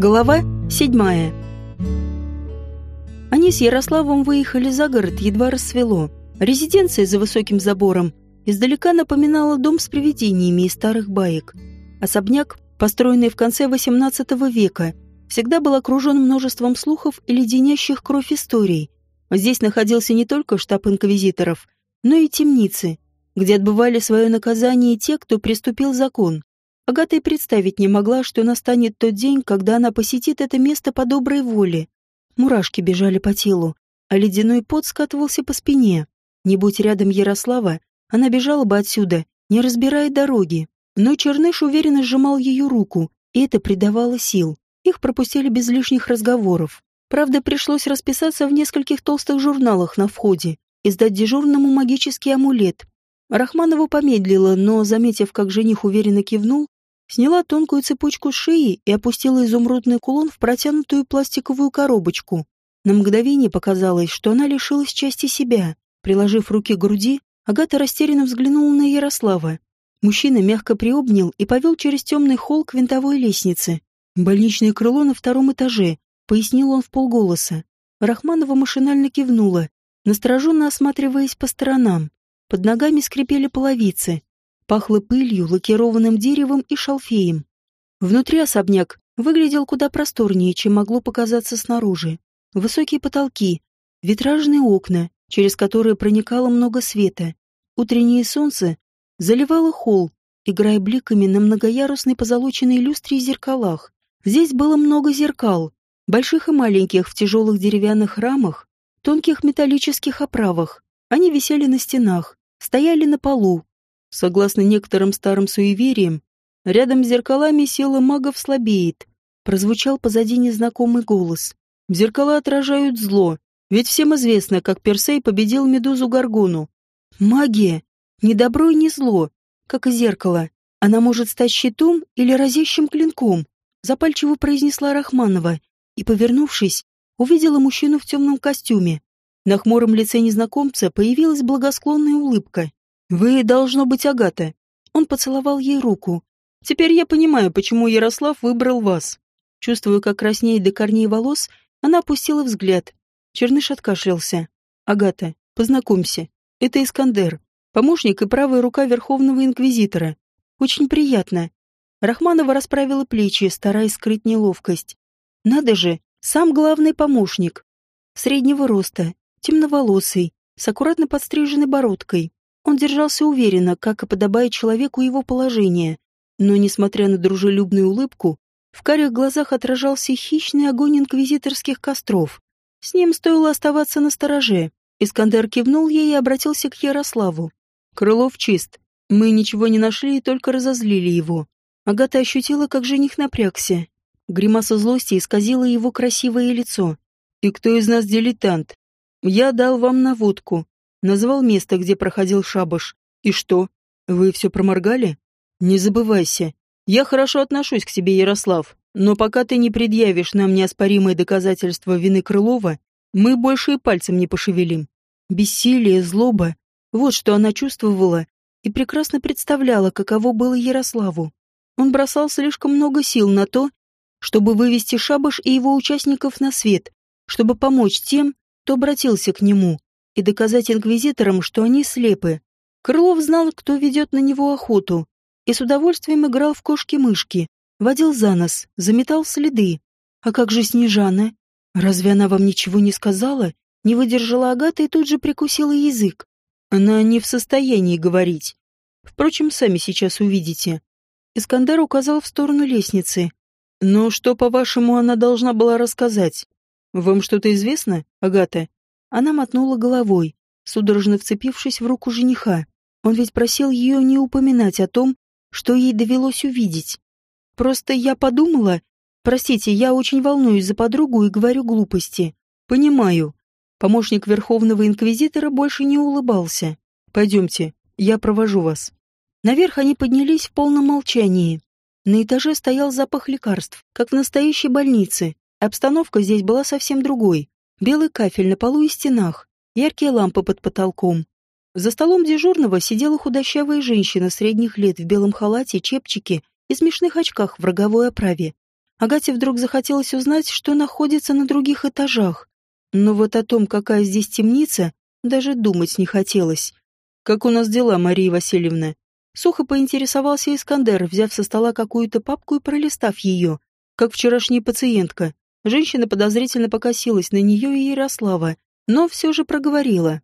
Глава седьмая. Они с Ярославом выехали за город, едва рассвело. Резиденция за высоким забором издалека напоминала дом с привидениями из старых баек. Особняк, построенный в конце XVIII века, всегда был окружен множеством слухов и леденящих кровь историй. Здесь находился не только штаб инквизиторов, но и темницы, где отбывали свое наказание те, кто приступил закон. Агата и представить не могла, что настанет тот день, когда она посетит это место по доброй воле. Мурашки бежали по телу, а ледяной пот скатывался по спине. Не будь рядом Ярослава, она бежала бы отсюда, не разбирая дороги. Но Черныш уверенно сжимал ее руку, и это придавало сил. Их пропустили без лишних разговоров. Правда, пришлось расписаться в нескольких толстых журналах на входе и сдать дежурному магический амулет. Рахманова помедлила, но, заметив, как жених уверенно кивнул, сняла тонкую цепочку шеи и опустила изумрудный кулон в протянутую пластиковую коробочку. На мгновение показалось, что она лишилась части себя. Приложив руки к груди, Агата растерянно взглянула на Ярослава. Мужчина мягко приобнял и повел через темный холл к винтовой лестнице. «Больничное крыло на втором этаже», — пояснил он в полголоса. Рахманова машинально кивнула, настороженно осматриваясь по сторонам. Под ногами скрипели половицы. Пахло пылью, лакированным деревом и шалфеем. Внутри особняк выглядел куда просторнее, чем могло показаться снаружи. Высокие потолки, витражные окна, через которые проникало много света. Утреннее солнце заливало холл, играя бликами на многоярусной позолоченной люстре и зеркалах. Здесь было много зеркал, больших и маленьких в тяжелых деревянных рамах, тонких металлических оправах. Они висели на стенах, стояли на полу, Согласно некоторым старым суевериям, рядом с зеркалами сила магов слабеет. Прозвучал позади незнакомый голос. Зеркала отражают зло, ведь всем известно, как Персей победил Медузу Гаргону. Магия. Не добро и не зло, как и зеркало. Она может стать щитом или разящим клинком, запальчиво произнесла Рахманова и, повернувшись, увидела мужчину в темном костюме. На хмуром лице незнакомца появилась благосклонная улыбка. «Вы, должно быть, Агата». Он поцеловал ей руку. «Теперь я понимаю, почему Ярослав выбрал вас». Чувствуя, как краснеет до корней волос, она опустила взгляд. Черныш откашлялся. «Агата, познакомься. Это Искандер, помощник и правая рука Верховного Инквизитора. Очень приятно». Рахманова расправила плечи, стараясь скрыть неловкость. «Надо же, сам главный помощник. Среднего роста, темноволосый, с аккуратно подстриженной бородкой. Он держался уверенно, как и подобает человеку его положения, но, несмотря на дружелюбную улыбку, в карих глазах отражался хищный огонь инквизиторских костров. С ним стоило оставаться на стороже. Искандер кивнул ей и обратился к Ярославу. «Крылов чист. Мы ничего не нашли и только разозлили его». Агата ощутила, как жених напрягся. Гримаса злости исказила его красивое лицо. «И кто из нас дилетант? Я дал вам наводку. Назвал место, где проходил шабаш. И что? Вы все проморгали? Не забывайся. Я хорошо отношусь к тебе, Ярослав, но пока ты не предъявишь нам неоспоримые доказательства вины Крылова, мы больше и пальцем не пошевелим. Бессилие, злоба — вот что она чувствовала и прекрасно представляла, каково было Ярославу. Он бросал слишком много сил на то, чтобы вывести шабаш и его участников на свет, чтобы помочь тем, кто обратился к нему и доказать инквизиторам, что они слепы. Крылов знал, кто ведет на него охоту, и с удовольствием играл в кошки-мышки, водил за нос, заметал следы. А как же Снежана? Разве она вам ничего не сказала? Не выдержала Агата и тут же прикусила язык. Она не в состоянии говорить. Впрочем, сами сейчас увидите. Искандар указал в сторону лестницы. Но что, по-вашему, она должна была рассказать? Вам что-то известно, Агата? Она мотнула головой, судорожно вцепившись в руку жениха. Он ведь просил ее не упоминать о том, что ей довелось увидеть. Просто я подумала... Простите, я очень волнуюсь за подругу и говорю глупости. Понимаю. Помощник Верховного Инквизитора больше не улыбался. Пойдемте, я провожу вас. Наверх они поднялись в полном молчании. На этаже стоял запах лекарств, как в настоящей больнице. Обстановка здесь была совсем другой. Белый кафель на полу и стенах, яркие лампы под потолком. За столом дежурного сидела худощавая женщина средних лет в белом халате, чепчике и смешных очках в роговой оправе. Агате вдруг захотелось узнать, что находится на других этажах. Но вот о том, какая здесь темница, даже думать не хотелось. «Как у нас дела, Мария Васильевна?» Сухо поинтересовался Искандер, взяв со стола какую-то папку и пролистав ее, как вчерашняя пациентка. Женщина подозрительно покосилась на нее и Ярослава, но все же проговорила.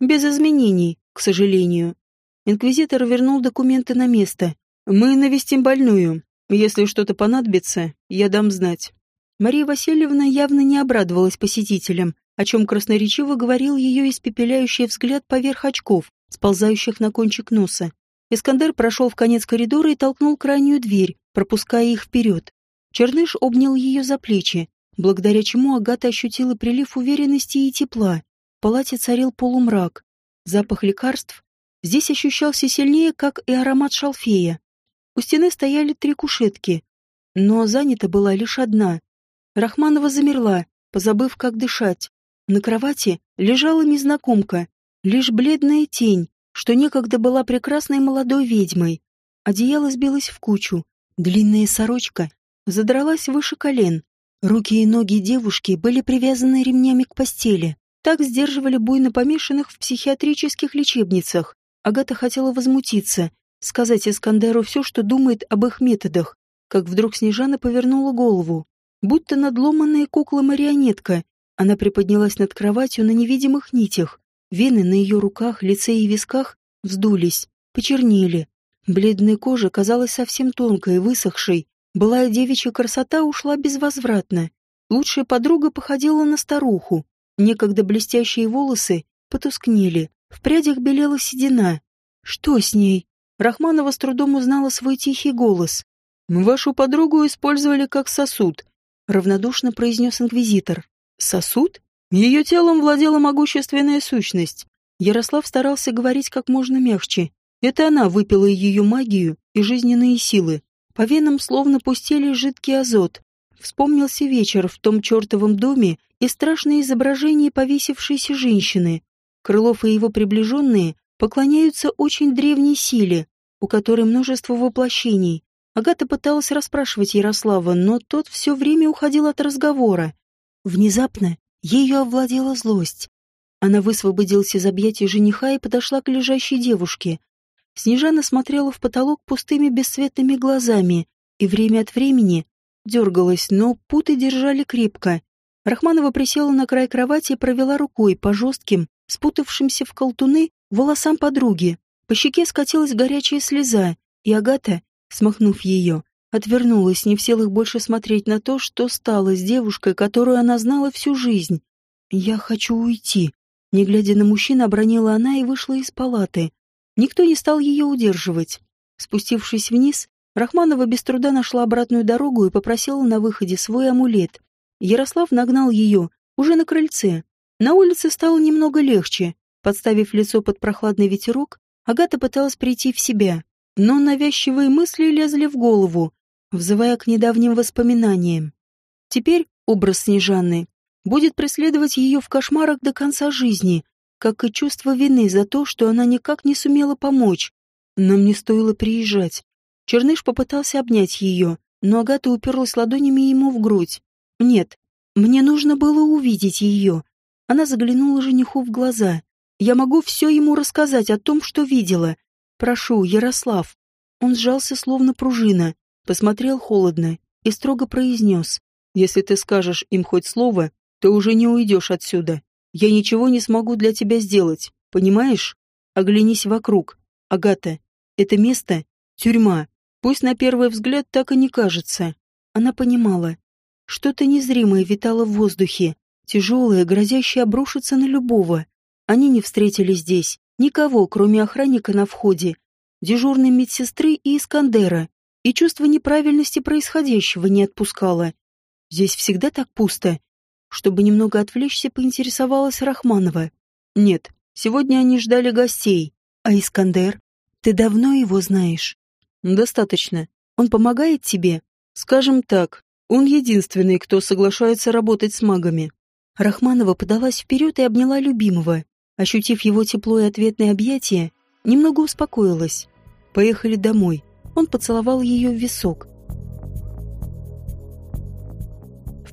Без изменений, к сожалению. Инквизитор вернул документы на место. «Мы навестим больную. Если что-то понадобится, я дам знать». Мария Васильевна явно не обрадовалась посетителям, о чем красноречиво говорил ее испепеляющий взгляд поверх очков, сползающих на кончик носа. Искандер прошел в конец коридора и толкнул крайнюю дверь, пропуская их вперед. Черныш обнял ее за плечи, благодаря чему Агата ощутила прилив уверенности и тепла. В палате царил полумрак. Запах лекарств здесь ощущался сильнее, как и аромат шалфея. У стены стояли три кушетки, но занята была лишь одна. Рахманова замерла, позабыв, как дышать. На кровати лежала незнакомка, лишь бледная тень, что некогда была прекрасной молодой ведьмой. Одеяло сбилось в кучу, длинная сорочка задралась выше колен. Руки и ноги девушки были привязаны ремнями к постели. Так сдерживали буйно помешанных в психиатрических лечебницах. Агата хотела возмутиться, сказать Искандеру все, что думает об их методах, как вдруг Снежана повернула голову. Будто надломанная кукла-марионетка, она приподнялась над кроватью на невидимых нитях, Вены на ее руках, лице и висках вздулись, почернели. Бледная кожа казалась совсем тонкой, высохшей. Былая девичья красота ушла безвозвратно. Лучшая подруга походила на старуху. Некогда блестящие волосы потускнели. В прядях белела седина. Что с ней? Рахманова с трудом узнала свой тихий голос. «Вашу подругу использовали как сосуд», — равнодушно произнес инквизитор. «Сосуд?» Ее телом владела могущественная сущность. Ярослав старался говорить как можно мягче. Это она выпила ее магию и жизненные силы. По венам словно пустили жидкий азот. Вспомнился вечер в том чертовом доме и страшное изображение повесившейся женщины. Крылов и его приближенные поклоняются очень древней силе, у которой множество воплощений. Агата пыталась расспрашивать Ярослава, но тот все время уходил от разговора. Внезапно Ею овладела злость. Она высвободилась из объятий жениха и подошла к лежащей девушке. Снежана смотрела в потолок пустыми бесцветными глазами и время от времени дергалась, но путы держали крепко. Рахманова присела на край кровати и провела рукой по жестким, спутавшимся в колтуны, волосам подруги. По щеке скатилась горячая слеза, и Агата, смахнув ее, Отвернулась, не в силах больше смотреть на то, что стало с девушкой, которую она знала всю жизнь. «Я хочу уйти», — не глядя на мужчину, обронила она и вышла из палаты. Никто не стал ее удерживать. Спустившись вниз, Рахманова без труда нашла обратную дорогу и попросила на выходе свой амулет. Ярослав нагнал ее уже на крыльце. На улице стало немного легче. Подставив лицо под прохладный ветерок, Агата пыталась прийти в себя. Но навязчивые мысли лезли в голову, взывая к недавним воспоминаниям. Теперь образ Снежаны будет преследовать ее в кошмарах до конца жизни, как и чувство вины за то, что она никак не сумела помочь. Нам не стоило приезжать. Черныш попытался обнять ее, но Агата уперлась ладонями ему в грудь. Нет, мне нужно было увидеть ее. Она заглянула жениху в глаза. Я могу все ему рассказать о том, что видела. Прошу, Ярослав. Он сжался, словно пружина, посмотрел холодно и строго произнес. Если ты скажешь им хоть слово, то уже не уйдешь отсюда. Я ничего не смогу для тебя сделать, понимаешь? Оглянись вокруг. Агата, это место — тюрьма. Пусть на первый взгляд так и не кажется. Она понимала. Что-то незримое витало в воздухе, тяжелое, грозящее обрушиться на любого. Они не встретили здесь, Никого, кроме охранника на входе, дежурной медсестры и Искандера, и чувство неправильности происходящего не отпускало. Здесь всегда так пусто. Чтобы немного отвлечься, поинтересовалась Рахманова. Нет, сегодня они ждали гостей. А Искандер? Ты давно его знаешь? Достаточно. Он помогает тебе? Скажем так, он единственный, кто соглашается работать с магами. Рахманова подалась вперед и обняла любимого. Ощутив его тепло и ответное объятие, немного успокоилась. Поехали домой. Он поцеловал ее в висок.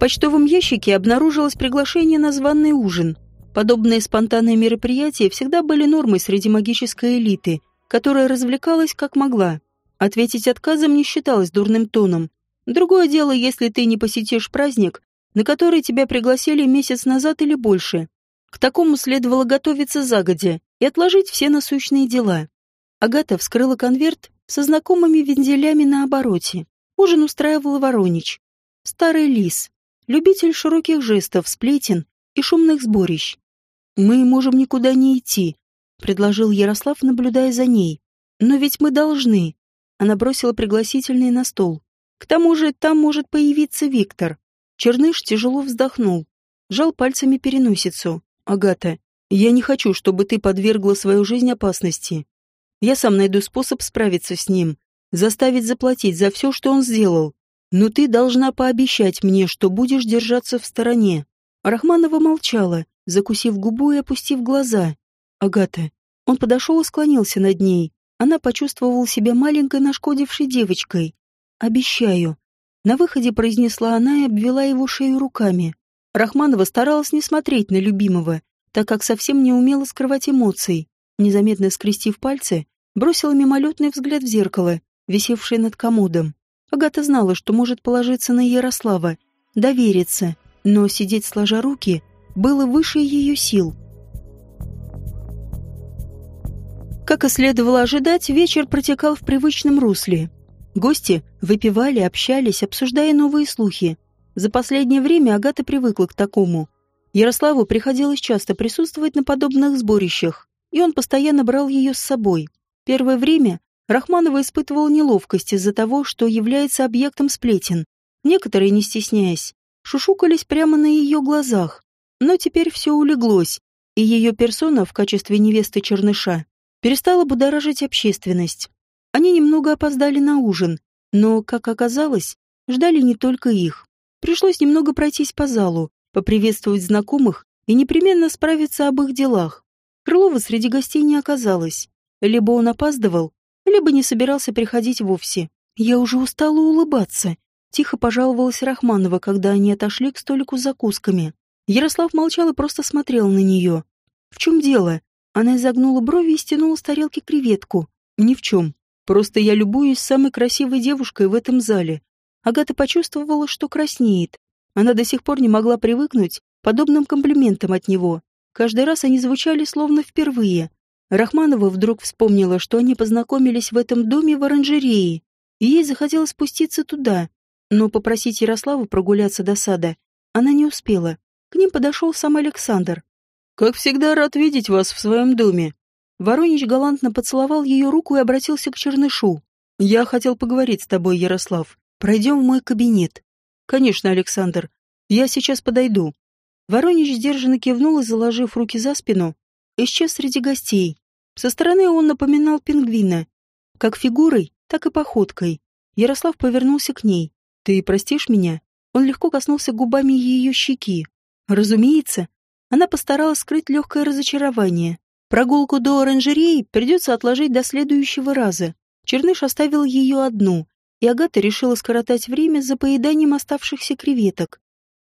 Почтовом ящике обнаружилось приглашение на званый ужин. Подобные спонтанные мероприятия всегда были нормой среди магической элиты, которая развлекалась как могла. Ответить отказом не считалось дурным тоном. Другое дело, если ты не посетишь праздник, на который тебя пригласили месяц назад или больше. К такому следовало готовиться загодя и отложить все насущные дела. Агата вскрыла конверт со знакомыми вензелями на обороте. Ужин устраивал Воронич. Старый лис, любитель широких жестов, сплетен и шумных сборищ. «Мы можем никуда не идти», — предложил Ярослав, наблюдая за ней. «Но ведь мы должны». Она бросила пригласительные на стол. «К тому же там может появиться Виктор». Черныш тяжело вздохнул, жал пальцами переносицу. «Агата, я не хочу, чтобы ты подвергла свою жизнь опасности. Я сам найду способ справиться с ним, заставить заплатить за все, что он сделал. Но ты должна пообещать мне, что будешь держаться в стороне». Рахманова молчала, закусив губу и опустив глаза. «Агата». Он подошел и склонился над ней. Она почувствовала себя маленькой нашкодившей девочкой. «Обещаю». На выходе произнесла она и обвела его шею руками. Рахманова старалась не смотреть на любимого, так как совсем не умела скрывать эмоций. Незаметно скрестив пальцы, бросила мимолетный взгляд в зеркало, висевшее над комодом. Агата знала, что может положиться на Ярослава, довериться, но сидеть сложа руки было выше ее сил. Как и следовало ожидать, вечер протекал в привычном русле. Гости выпивали, общались, обсуждая новые слухи. За последнее время Агата привыкла к такому. Ярославу приходилось часто присутствовать на подобных сборищах, и он постоянно брал ее с собой. Первое время Рахманова испытывала неловкость из-за того, что является объектом сплетен. Некоторые, не стесняясь, шушукались прямо на ее глазах. Но теперь все улеглось, и ее персона в качестве невесты Черныша перестала будоражить общественность. Они немного опоздали на ужин, но, как оказалось, ждали не только их. Пришлось немного пройтись по залу, поприветствовать знакомых и непременно справиться об их делах. Крылова среди гостей не оказалось. Либо он опаздывал, либо не собирался приходить вовсе. Я уже устала улыбаться. Тихо пожаловалась Рахманова, когда они отошли к столику с закусками. Ярослав молчал и просто смотрел на нее. «В чем дело?» Она изогнула брови и стянула с тарелки креветку. «Ни в чем. Просто я любуюсь самой красивой девушкой в этом зале. Агата почувствовала, что краснеет. Она до сих пор не могла привыкнуть подобным комплиментам от него. Каждый раз они звучали словно впервые. Рахманова вдруг вспомнила, что они познакомились в этом доме в оранжерее, и ей захотелось спуститься туда. Но попросить Ярославу прогуляться до сада она не успела. К ним подошел сам Александр. «Как всегда рад видеть вас в своем доме». Воронич галантно поцеловал ее руку и обратился к Чернышу. «Я хотел поговорить с тобой, Ярослав. Пройдем в мой кабинет. Конечно, Александр. Я сейчас подойду. Воронеж сдержанно кивнул и, заложив руки за спину, исчез среди гостей. Со стороны он напоминал пингвина. Как фигурой, так и походкой. Ярослав повернулся к ней. «Ты простишь меня?» Он легко коснулся губами ее щеки. Разумеется. Она постаралась скрыть легкое разочарование. Прогулку до оранжереи придется отложить до следующего раза. Черныш оставил ее одну, и Агата решила скоротать время за поеданием оставшихся креветок.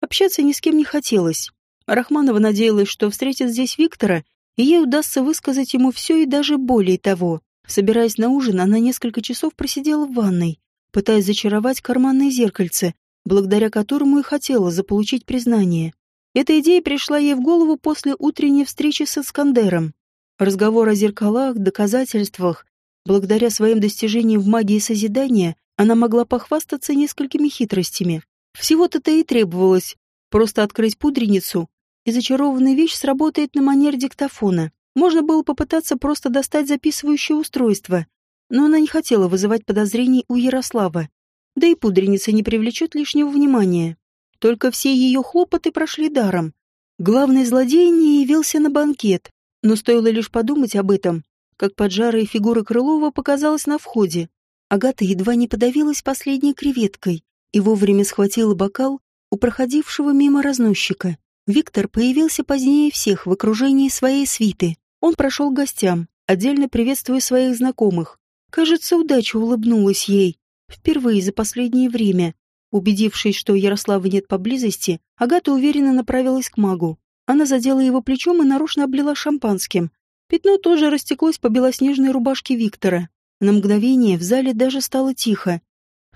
Общаться ни с кем не хотелось. Рахманова надеялась, что встретит здесь Виктора, и ей удастся высказать ему все и даже более того. Собираясь на ужин, она несколько часов просидела в ванной, пытаясь зачаровать карманное зеркальце, благодаря которому и хотела заполучить признание. Эта идея пришла ей в голову после утренней встречи с Искандером. Разговор о зеркалах, доказательствах, благодаря своим достижениям в магии созидания, она могла похвастаться несколькими хитростями. Всего-то-то и требовалось просто открыть пудреницу, и зачарованная вещь сработает на манер диктофона. Можно было попытаться просто достать записывающее устройство, но она не хотела вызывать подозрений у Ярослава. Да и пудреница не привлечет лишнего внимания. Только все ее хлопоты прошли даром. Главный злодей не явился на банкет, но стоило лишь подумать об этом, как поджарая фигура Крылова показалась на входе. Агата едва не подавилась последней креветкой и вовремя схватила бокал у проходившего мимо разносчика. Виктор появился позднее всех в окружении своей свиты. Он прошел к гостям, отдельно приветствуя своих знакомых. Кажется, удача улыбнулась ей. Впервые за последнее время. Убедившись, что Ярослава нет поблизости, Агата уверенно направилась к магу. Она задела его плечом и нарочно облила шампанским. Пятно тоже растеклось по белоснежной рубашке Виктора. На мгновение в зале даже стало тихо.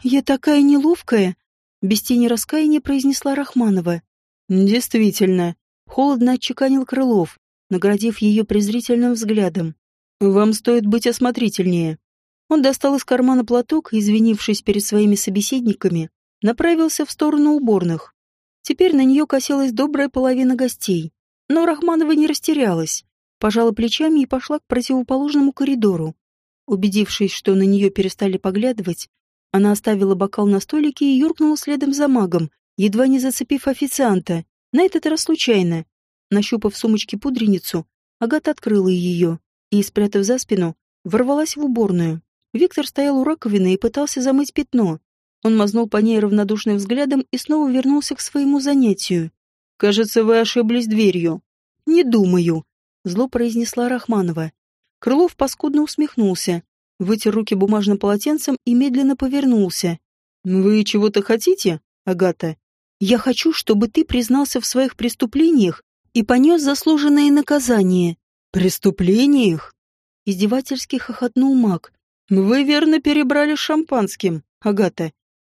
«Я такая неловкая!» — без тени раскаяния произнесла Рахманова. «Действительно», — холодно отчеканил Крылов, наградив ее презрительным взглядом. «Вам стоит быть осмотрительнее». Он достал из кармана платок и, извинившись перед своими собеседниками, направился в сторону уборных. Теперь на нее косилась добрая половина гостей. Но Рахманова не растерялась, пожала плечами и пошла к противоположному коридору. Убедившись, что на нее перестали поглядывать, она оставила бокал на столике и юркнула следом за магом, едва не зацепив официанта, на этот раз случайно. Нащупав в сумочке пудреницу, Агата открыла ее и, спрятав за спину, ворвалась в уборную. Виктор стоял у раковины и пытался замыть пятно, он мазнул по ней равнодушным взглядом и снова вернулся к своему занятию. «Кажется, вы ошиблись дверью». «Не думаю», — зло произнесла Рахманова. Крылов паскудно усмехнулся, вытер руки бумажным полотенцем и медленно повернулся. «Вы чего-то хотите, Агата?» «Я хочу, чтобы ты признался в своих преступлениях и понес заслуженное наказание». «Преступлениях?» Издевательски хохотнул маг. «Вы верно перебрали шампанским, Агата.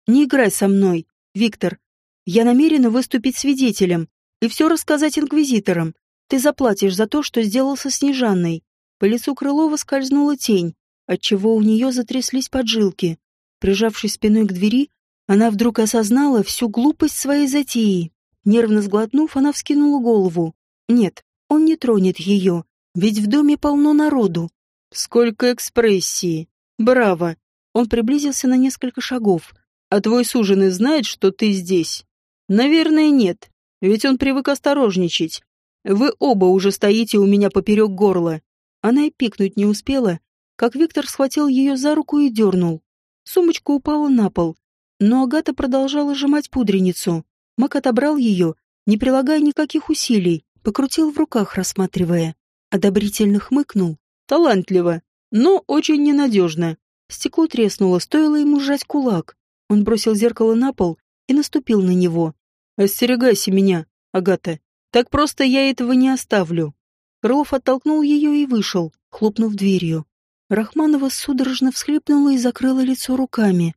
Не играй со мной, Виктор. Я намерена выступить свидетелем и все рассказать инквизиторам. Ты заплатишь за то, что сделал со Снежанной. По лицу Крылова скользнула тень, отчего у нее затряслись поджилки. Прижавшись спиной к двери, она вдруг осознала всю глупость своей затеи. Нервно сглотнув, она вскинула голову. Нет, он не тронет ее, ведь в доме полно народу. Сколько экспрессии! Браво! Он приблизился на несколько шагов, а твой суженый знает, что ты здесь? Наверное, нет, ведь он привык осторожничать. Вы оба уже стоите у меня поперек горла. Она и пикнуть не успела, как Виктор схватил ее за руку и дернул. Сумочка упала на пол, но Агата продолжала сжимать пудреницу. Мак отобрал ее, не прилагая никаких усилий, покрутил в руках, рассматривая. Одобрительно хмыкнул. Талантливо, но очень ненадежно. Стекло треснуло, стоило ему сжать кулак. Он бросил зеркало на пол и наступил на него. «Остерегайся меня, Агата. Так просто я этого не оставлю». Крылов оттолкнул ее и вышел, хлопнув дверью. Рахманова судорожно всхлипнула и закрыла лицо руками.